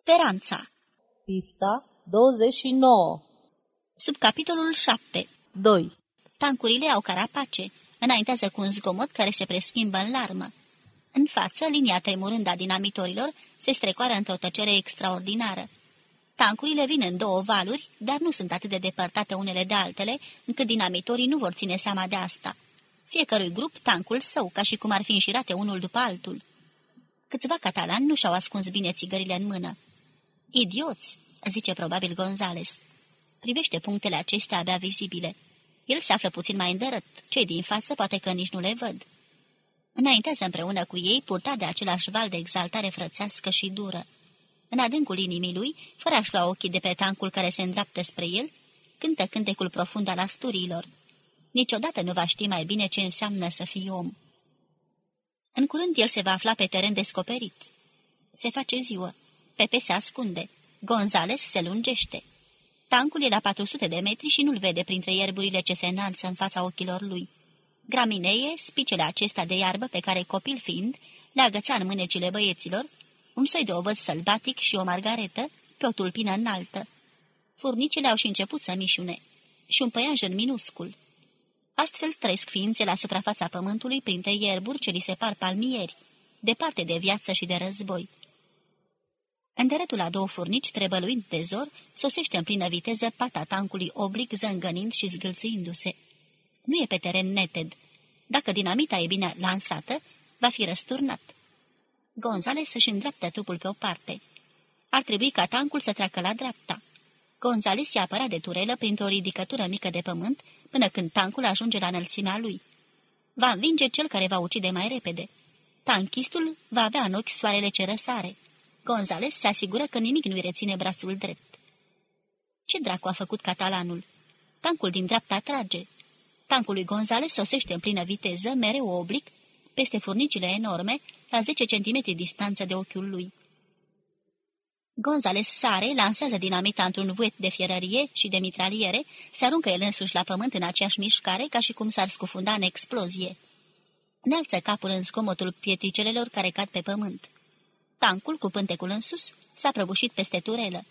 Speranța Pista 29 Sub capitolul 7 2 Tancurile au carapace. Înaintează cu un zgomot care se preschimbă în larmă. În față, linia tremurând a dinamitorilor se strecoară într-o tăcere extraordinară. Tancurile vin în două valuri, dar nu sunt atât de depărtate unele de altele, încât dinamitorii nu vor ține seama de asta. Fiecărui grup, tancul său, ca și cum ar fi înșirate unul după altul. Câțiva catalani nu și-au ascuns bine țigările în mână. Idioți, zice probabil Gonzales. Privește punctele acestea abia vizibile. El se află puțin mai îndărăt, cei din față poate că nici nu le văd. Înaintează împreună cu ei, purtat de același val de exaltare frățească și dură. În adâncul inimii lui, fără a-și lua ochii de pe tancul care se îndreaptă spre el, cântă cântecul profund al asturilor. Niciodată nu va ști mai bine ce înseamnă să fii om. În curând el se va afla pe teren descoperit. Se face ziua. Pepe se ascunde. Gonzales se lungește. Tancul e la 400 de metri și nu-l vede printre ierburile ce se înalță în fața ochilor lui. Graminee, spicele acesta de iarbă pe care, copil fiind, le agăța în mânecile băieților, un soi de ovăz sălbatic și o margaretă pe o tulpină înaltă. Furnicile au și început să mișune. Și un păianjen minuscul. Astfel trăiesc ființe la suprafața pământului printre ierburi ce li se par palmieri, departe de viață și de război. Îndărătul la două furnici, trebăluind de zor, sosește în plină viteză pata tancului oblic, zângănind și zgâlțâindu-se. Nu e pe teren neted. Dacă dinamita e bine lansată, va fi răsturnat. Gonzales să-și îndreaptă trupul pe o parte. Ar trebui ca tancul să treacă la dreapta. Gonzales se apăra de turelă printr-o ridicătură mică de pământ, până când tancul ajunge la înălțimea lui. Va învinge cel care va ucide mai repede. Tanchistul va avea în ochi soarele ce răsare. Gonzales se asigură că nimic nu-i reține brațul drept. Ce dracu a făcut catalanul? Tancul din dreapta trage. Tancul lui Gonzales sosește în plină viteză, mereu oblic, peste furnicile enorme, la 10 cm distanță de ochiul lui. Gonzales sare, lansează dinamita într-un vuet de fierărie și de mitraliere, se aruncă el însuși la pământ în aceeași mișcare, ca și cum s-ar scufunda în explozie. Înalță capul în zgomotul pietricelelor care cad pe pământ. Tancul, cu pântecul în sus, s-a prăbușit peste turelă.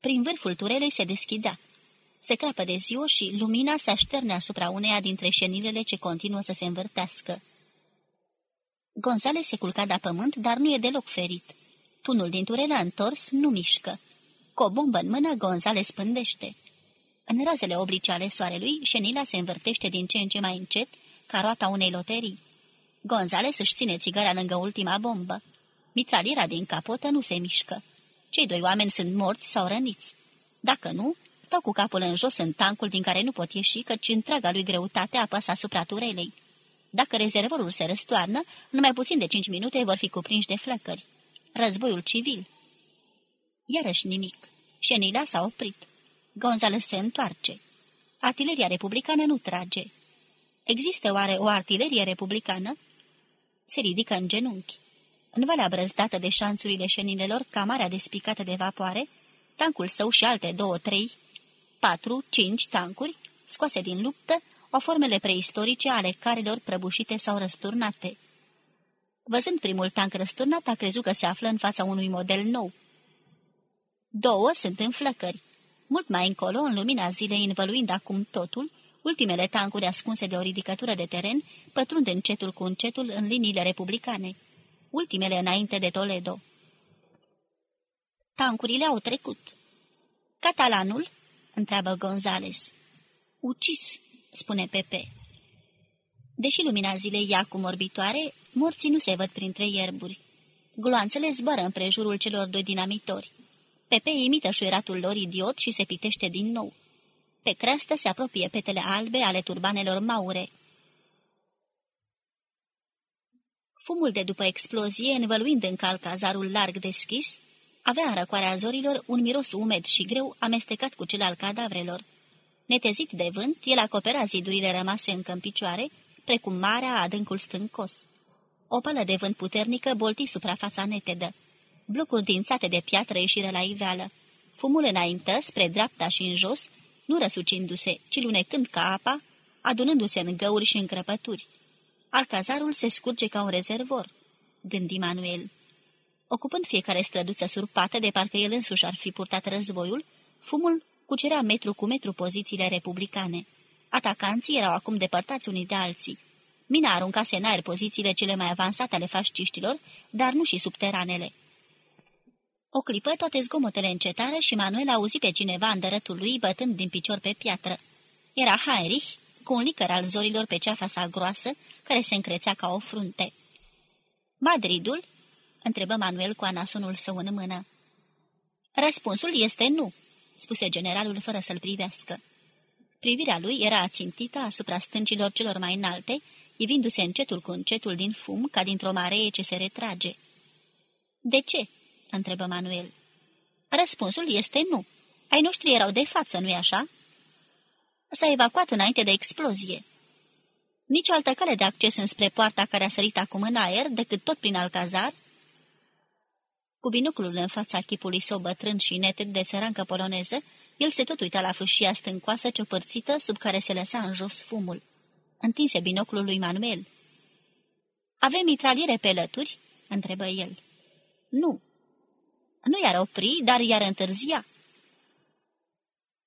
Prin vârful turelei se deschidea. Se crapă de ziua și lumina se așterne asupra uneia dintre șenilele ce continuă să se învârtească. Gonzale se culca de pământ, dar nu e deloc ferit. Tunul din turelă întors nu mișcă. Cu o bombă în mână, Gonzale spândește. În razele oblice ale soarelui, șenila se învârtește din ce în ce mai încet, ca roata unei loterii. Gonzales își ține țigara lângă ultima bombă. Mitraliera din capotă nu se mișcă. Cei doi oameni sunt morți sau răniți. Dacă nu, stau cu capul în jos în tancul din care nu pot ieși, căci întreaga lui greutate apasă asupra turelei. Dacă rezervorul se răstoarnă, numai puțin de cinci minute vor fi cuprinși de flăcări. Războiul civil. Iarăși nimic. Șenila s-a oprit. Gonzales se întoarce. Artileria republicană nu trage. Există oare o artilerie republicană? Se ridică în genunchi. În valea brăzdată de șanțurile șenilelor, camarea despicată de vapoare, tancul său și alte două, trei, patru, cinci tancuri, scoase din luptă, au formele preistorice ale carelor prăbușite sau răsturnate. Văzând primul tank răsturnat, a crezut că se află în fața unui model nou. Două sunt în flăcări. Mult mai încolo, în lumina zilei învăluind acum totul, ultimele tancuri ascunse de o ridicătură de teren pătrund încetul cu încetul în liniile republicane. Ultimele înainte de Toledo. Tancurile au trecut. Catalanul? întreabă Gonzales. Ucis, spune Pepe. Deși lumina zilei ia cu morbitoare, morții nu se văd printre ierburi. Gloanțele zboară împrejurul celor doi dinamitori. Pepe imită șuieratul lor idiot și se pitește din nou. Pe creastă se apropie petele albe ale turbanelor maure. Fumul de după explozie, învăluind în cal cazarul larg deschis, avea în răcoarea zorilor un miros umed și greu amestecat cu cel al cadavrelor. Netezit de vânt, el acopera zidurile rămase încă în picioare, precum marea adâncul stâncos. O pală de vânt puternică bolti suprafața netedă. Blocuri dințate de piatră ieșiră la iveală. Fumul înaintă, spre dreapta și în jos, nu răsucindu-se, ci lunecând ca apa, adunându-se în găuri și în crăpături. Alcazarul se scurge ca un rezervor, gândi Manuel. Ocupând fiecare străduță surpată, de parcă el însuși ar fi purtat războiul, fumul cucerea metru cu metru pozițiile republicane. Atacanții erau acum depărtați unii de alții. Mina aruncase în aer pozițiile cele mai avansate ale fasciștilor, dar nu și subteranele. O clipă toate zgomotele încetară și Manuel auzi pe cineva în dărătul lui bătând din picior pe piatră. Era Heinrich, cu un licăr al zorilor pe ceafa sa groasă, care se încrețea ca o frunte. Madridul? întrebă Manuel cu anasonul său în mână. Răspunsul este nu, spuse generalul fără să-l privească. Privirea lui era ațintită asupra stâncilor celor mai înalte, ivindu-se încetul cu încetul din fum, ca dintr-o maree ce se retrage. De ce?" întrebă Manuel. Răspunsul este nu. Ai noștri erau de față, nu-i așa?" S-a evacuat înainte de explozie. Nici o altă cale de acces înspre poarta care a sărit acum în aer, decât tot prin alcazar? Cu binoclul în fața chipului său bătrân și neted de țărancă poloneză, el se tot uita la fâșia stâncoasă ciopărțită sub care se lăsa în jos fumul. Întinse binoclul lui Manuel. Avem mitraliere pe lături?" întrebă el. Nu." Nu i-ar opri, dar i-ar întârzia."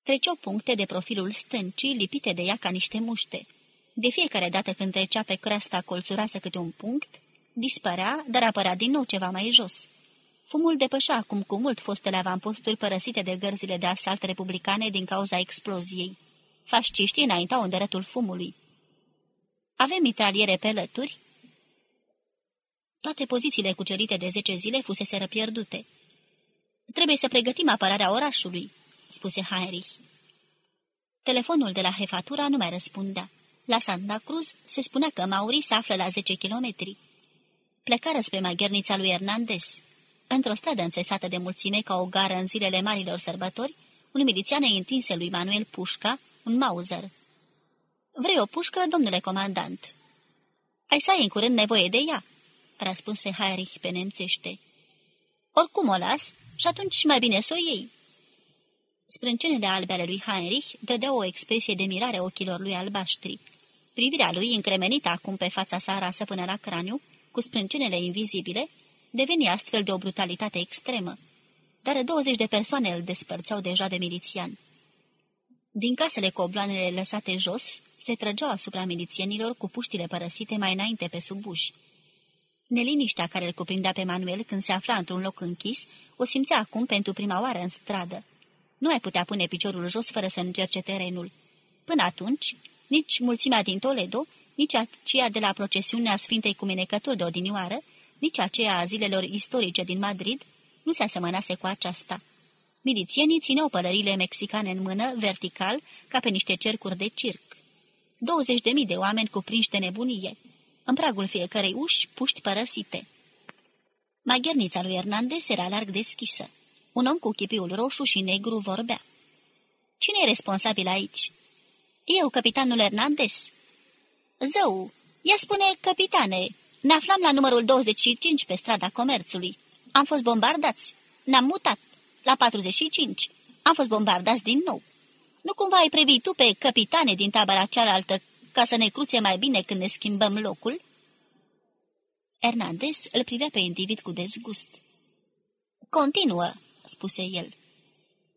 Treceau puncte de profilul stâncii, lipite de ea ca niște muște. De fiecare dată când trecea pe creasta colțuroasă câte un punct, dispărea, dar apărea din nou ceva mai jos. Fumul depășea acum cu mult fostele avamposturi părăsite de gărzile de asalt republicane din cauza exploziei. Fasciștii înaintau în dărătul fumului. Avem mitraliere pe lături? Toate pozițiile cucerite de zece zile fuseseră pierdute. Trebuie să pregătim apărarea orașului, spuse Heinrich. Telefonul de la Hefatura nu mai răspundea. La Santa Cruz se spunea că Mauri se află la 10 kilometri. Plecară spre maghernița lui Hernandez. Într-o stradă înțesată de mulțime ca o gară în zilele marilor sărbători, un milițian îi întinse lui Manuel pușca, un Mauser. Vrei o pușcă, domnule comandant?" Ai să ai în curând nevoie de ea," răspunse Heinrich pe nemțește. Oricum o las și atunci mai bine să o iei." Sprâncenele albe ale lui Heinrich dădeau o expresie de mirare ochilor lui albaștri. Privirea lui, încremenită acum pe fața sa rasă până la craniu, cu sprâncenele invizibile, deveni astfel de o brutalitate extremă. Dar 20 de persoane îl despărțau deja de milițian. Din casele cu obloanele lăsate jos, se trăgeau asupra milițienilor cu puștile părăsite mai înainte pe sub uși. Neliniștea care îl cuprindea pe Manuel când se afla într-un loc închis, o simțea acum pentru prima oară în stradă. Nu mai putea pune piciorul jos fără să încerce terenul. Până atunci, nici mulțimea din Toledo, nici aceea de la procesiunea Sfintei Cumenecături de odinioară, nici aceea a zilelor istorice din Madrid, nu se asemănase cu aceasta. Milițienii țineau pălările mexicane în mână, vertical, ca pe niște cercuri de circ. 20 de mii de oameni cuprinși de nebunie. În pragul fiecărei uși, puști părăsite. Maghernița lui Hernandez era larg deschisă. Un om cu chipiul roșu și negru vorbea. Cine e responsabil aici?" Eu, capitanul Hernandez." Zău, ea spune, capitane, ne aflam la numărul 25 pe strada comerțului. Am fost bombardați. Ne-am mutat. La 45. Am fost bombardați din nou. Nu cumva ai previt tu pe capitane din tabăra cealaltă ca să ne cruțe mai bine când ne schimbăm locul?" Hernandez îl privea pe individ cu dezgust. Continuă, spuse el.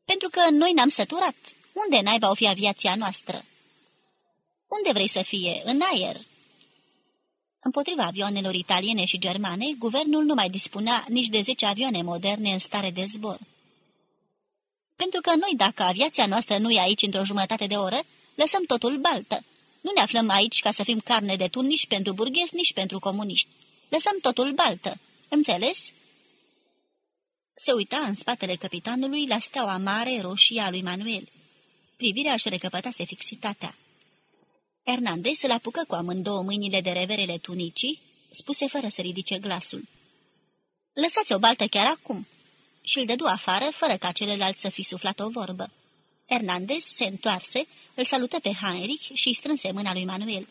Pentru că noi ne-am săturat. Unde naiba o fi aviația noastră? Unde vrei să fie? În aer. Împotriva avioanelor italiene și germane, guvernul nu mai dispunea nici de zece avioane moderne în stare de zbor. Pentru că noi, dacă aviația noastră nu e aici într-o jumătate de oră, lăsăm totul baltă. Nu ne aflăm aici ca să fim carne de tun nici pentru burghezi, nici pentru comuniști. Lăsăm totul baltă. Înțeles? Se uita în spatele capitanului la steaua mare roșie a lui Manuel. Privirea își recăpătase fixitatea. Hernandez îl apucă cu amândouă mâinile de reverele tunicii, spuse fără să ridice glasul. Lăsați o baltă chiar acum!" și îl dădu afară, fără ca celălalt să fi suflat o vorbă. Hernandez se întoarse, îl salută pe Heinrich și strânse mâna lui Manuel.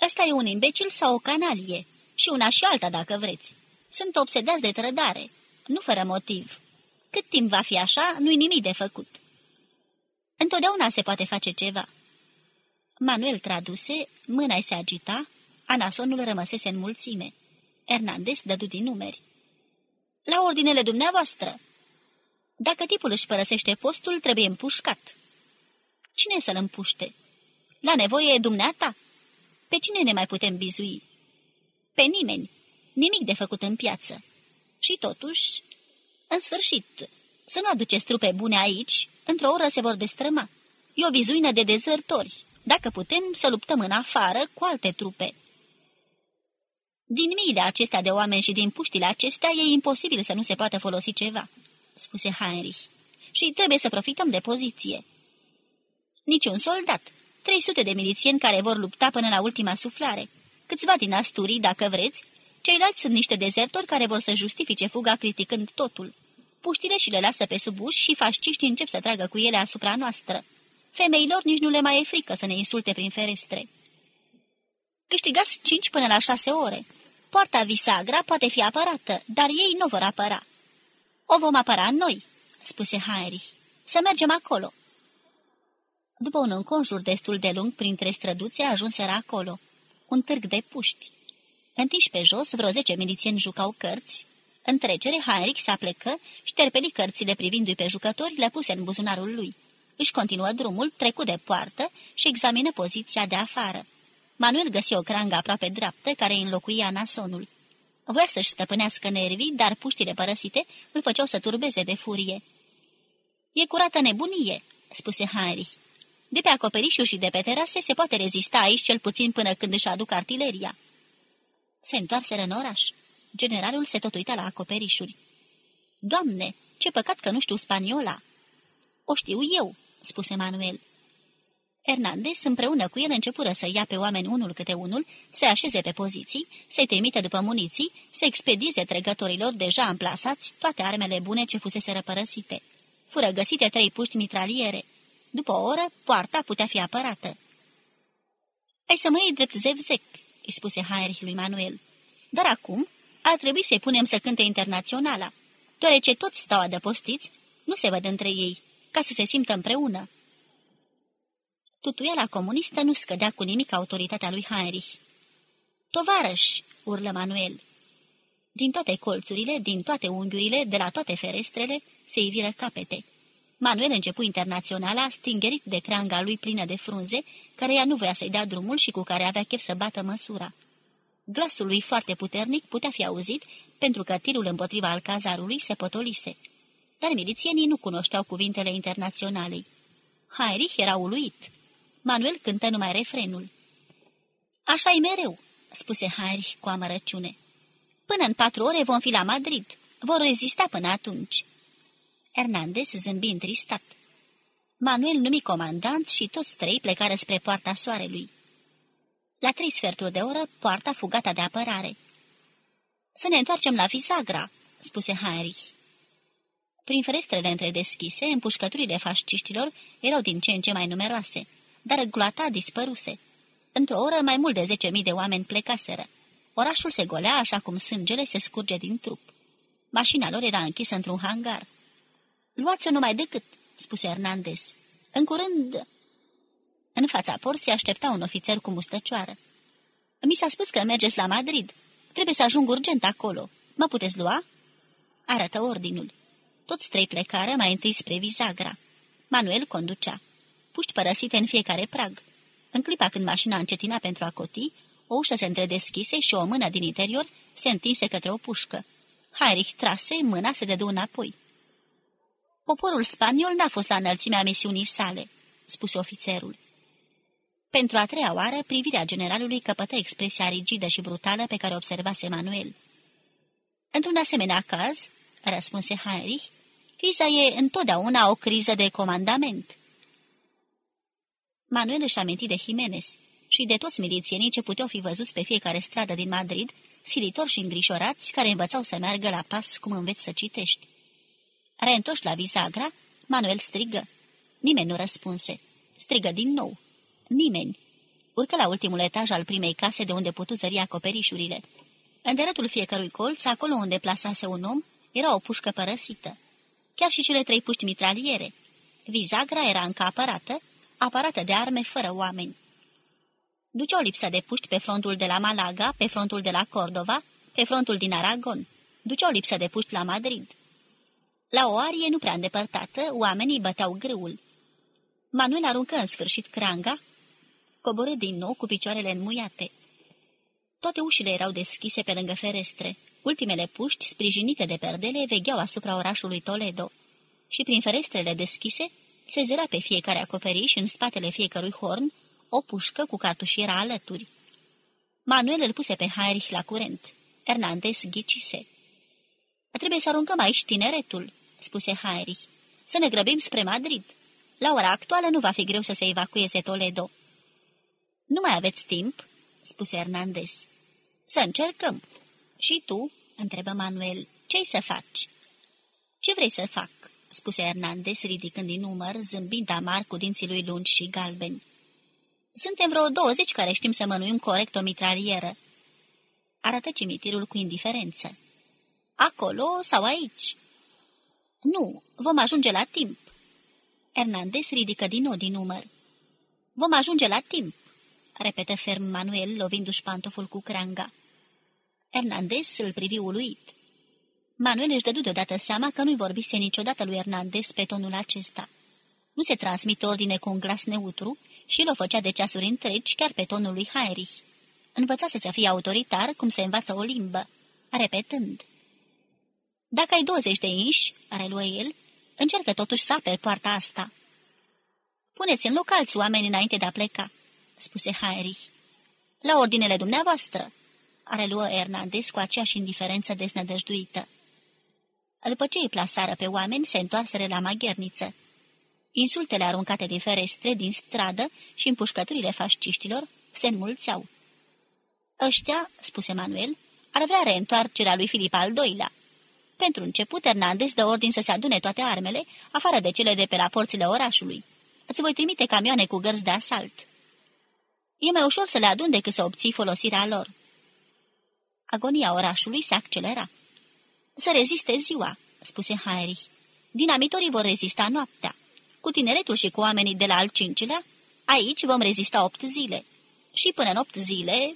Ăsta e un imbecil sau o canalie? Și una și alta, dacă vreți. Sunt obsedați de trădare, nu fără motiv. Cât timp va fi așa, nu-i nimic de făcut. Întotdeauna se poate face ceva. Manuel traduse, mâna se agita, anasonul rămăsese în mulțime. Hernandez dădu din numeri. La ordinele dumneavoastră. Dacă tipul își părăsește postul, trebuie împușcat. Cine să-l împuște? La nevoie e dumneata? Pe cine ne mai putem bizui? Pe nimeni. Nimic de făcut în piață. Și totuși, în sfârșit, să nu aduceți trupe bune aici, într-o oră se vor destrăma. E o vizuină de dezertori. Dacă putem, să luptăm în afară cu alte trupe. Din miile acestea de oameni și din puștile acestea e imposibil să nu se poată folosi ceva, spuse Heinrich. Și trebuie să profităm de poziție. Niciun soldat, 300 de milițieni care vor lupta până la ultima suflare, câțiva din asturii, dacă vreți, ceilalți sunt niște dezertori care vor să justifice fuga criticând totul. Puștile și le lasă pe sub uși și fasciști încep să tragă cu ele asupra noastră. Femeilor nici nu le mai e frică să ne insulte prin ferestre. Câștigați cinci până la șase ore. Poarta Visagra poate fi apărată, dar ei nu vor apăra. O vom apăra noi, spuse Heinrich. Să mergem acolo. După un înconjur destul de lung printre străduțe, ajunseră acolo. Un târg de puști. Întiși pe jos, vreo zece milițieni jucau cărți. În trecere, Heinrich se aplecă, șterpeli cărțile privindu-i pe jucători, le puse în buzunarul lui. Își continuă drumul, trecu de poartă și examină poziția de afară. Manuel găsi o crangă aproape dreaptă, care îi înlocuia nasonul. Voia să-și stăpânească nervii, dar puștile părăsite îl făceau să turbeze de furie. E curată nebunie," spuse Heinrich. De pe acoperișuri și de pe terase se poate rezista aici cel puțin până când își aduc artileria." Se întoarseră în oraș. Generalul se tot uita la acoperișuri. Doamne, ce păcat că nu știu spaniola!" O știu eu," spuse Manuel. Hernandez împreună cu el începură să ia pe oameni unul câte unul, să așeze pe poziții, să-i trimite după muniții, să expedize tregătorilor deja amplasați toate armele bune ce fusese răpărăsite. Fură găsite trei puști mitraliere. După o oră, poarta putea fi apărată. Ai să mă iei drept zevzec," îi spuse Heinrich lui Manuel. Dar acum ar trebui să-i punem să cânte internaționala, deoarece toți stau adăpostiți, nu se văd între ei, ca să se simtă împreună. Tutuiala comunistă nu scădea cu nimic autoritatea lui Heinrich. Tovarăș!" urlă Manuel. Din toate colțurile, din toate unghiurile, de la toate ferestrele, se iviră capete. Manuel începu internaționala, stingerit de creanga lui plină de frunze, care ea nu voia să-i dea drumul și cu care avea chef să bată măsura. Glasul lui foarte puternic putea fi auzit, pentru că tirul împotriva alcazarului se potolise. Dar milițienii nu cunoșteau cuvintele internaționalei. Heinrich era uluit. Manuel cântă numai refrenul. Așa-i mereu," spuse Heinrich cu amărăciune. Până în patru ore vom fi la Madrid. Vor rezista până atunci." Hernandez zâmbi întristat. Manuel numi comandant și toți trei plecară spre poarta soarelui. La trei sferturi de oră, poarta fugata de apărare. Să ne întoarcem la Visagra," spuse Heinrich. Prin ferestrele întredeschise, împușcăturile fasciștilor erau din ce în ce mai numeroase dar gloata dispăruse. Într-o oră, mai mult de zece mii de oameni plecaseră. Orașul se golea așa cum sângele se scurge din trup. Mașina lor era închisă într-un hangar. Luați-o numai decât," spuse Hernandez. În curând... În fața porții aștepta un ofițer cu mustăcioară. Mi s-a spus că mergeți la Madrid. Trebuie să ajung urgent acolo. Mă puteți lua?" Arătă ordinul. Toți trei plecară mai întâi spre Visagra. Manuel conducea puști părăsite în fiecare prag. În clipa când mașina încetina pentru a coti, o ușă se întredeschise și o mână din interior se întinse către o pușcă. Heinrich trase, mâna se dădu înapoi. Poporul spaniol n-a fost la înălțimea misiunii sale, spuse ofițerul. Pentru a treia oară, privirea generalului căpătă expresia rigidă și brutală pe care observase Manuel. Într-un asemenea caz, răspunse Heinrich, criza e întotdeauna o criză de comandament. Manuel își aminti de Jimenez și de toți milițienii ce puteau fi văzuți pe fiecare stradă din Madrid, silitori și îngrișorați, care învățau să meargă la pas cum înveți să citești. Reîntoși la Visagra, Manuel strigă. Nimeni nu răspunse. Strigă din nou. Nimeni. Urcă la ultimul etaj al primei case de unde putu zări acoperișurile. În derătul fiecărui colț, acolo unde plasase un om, era o pușcă părăsită. Chiar și cele trei puști mitraliere. Visagra era încă apărată, aparată de arme fără oameni. Duceau lipsă de puști pe frontul de la Malaga, pe frontul de la Cordova, pe frontul din Aragon. duceau lipsă de puști la Madrid. La o arie nu prea îndepărtată, oamenii băteau grâul. Manuel aruncă în sfârșit cranga, coborâ din nou cu picioarele înmuiate. Toate ușile erau deschise pe lângă ferestre. Ultimele puști, sprijinite de perdele, vegheau asupra orașului Toledo. Și prin ferestrele deschise, se zăra pe fiecare acoperiș, în spatele fiecărui horn, o pușcă cu cartușiera alături. Manuel îl puse pe Heinrich la curent. Hernandez ghicise. Trebuie să aruncăm aici tineretul," spuse Heinrich. Să ne grăbim spre Madrid. La ora actuală nu va fi greu să se evacueze Toledo." Nu mai aveți timp?" spuse Hernandez. Să încercăm." Și tu?" întrebă Manuel. Ce-i să faci?" Ce vrei să fac?" spuse Hernandez, ridicând din număr, zâmbind amar cu dinții lui lungi și galbeni. Suntem vreo douăzeci care știm să mănuim corect o mitralieră." Arată cimitirul cu indiferență. Acolo sau aici?" Nu, vom ajunge la timp." Hernandez ridică din nou din număr. Vom ajunge la timp," repetă ferm Manuel, lovindu-și pantoful cu cranga. Hernandez îl privi uluit. Manuel își dădu deodată seama că nu-i vorbise niciodată lui Hernandez pe tonul acesta. Nu se transmit ordine cu un glas neutru și el o făcea de ceasuri întregi chiar pe tonul lui Heinrich. Învățase să fie autoritar cum se învață o limbă, repetând. Dacă ai 20 de inși, reluă el, încercă totuși să aperi poarta asta. Puneți în loc alți oameni înainte de a pleca, spuse Heinrich. La ordinele dumneavoastră, reluă Hernandez cu aceeași indiferență desnădăjduită. După ce îi plasară pe oameni, se întoarseră la magherniță. Insultele aruncate din ferestre, din stradă și împușcăturile fasciștilor se înmulțeau. Ăștia, spuse Manuel, ar vrea reîntoarcerea lui Filip al II-lea. Pentru început, Hernandez dă ordin să se adune toate armele, afară de cele de pe la porțile orașului. Îți voi trimite camioane cu gărzi de asalt. E mai ușor să le adun decât să obții folosirea lor. Agonia orașului se accelera. Să reziste ziua, spuse Heinrich. Dinamitorii vor rezista noaptea. Cu tineretul și cu oamenii de la al cincilea, aici vom rezista opt zile. Și până în opt zile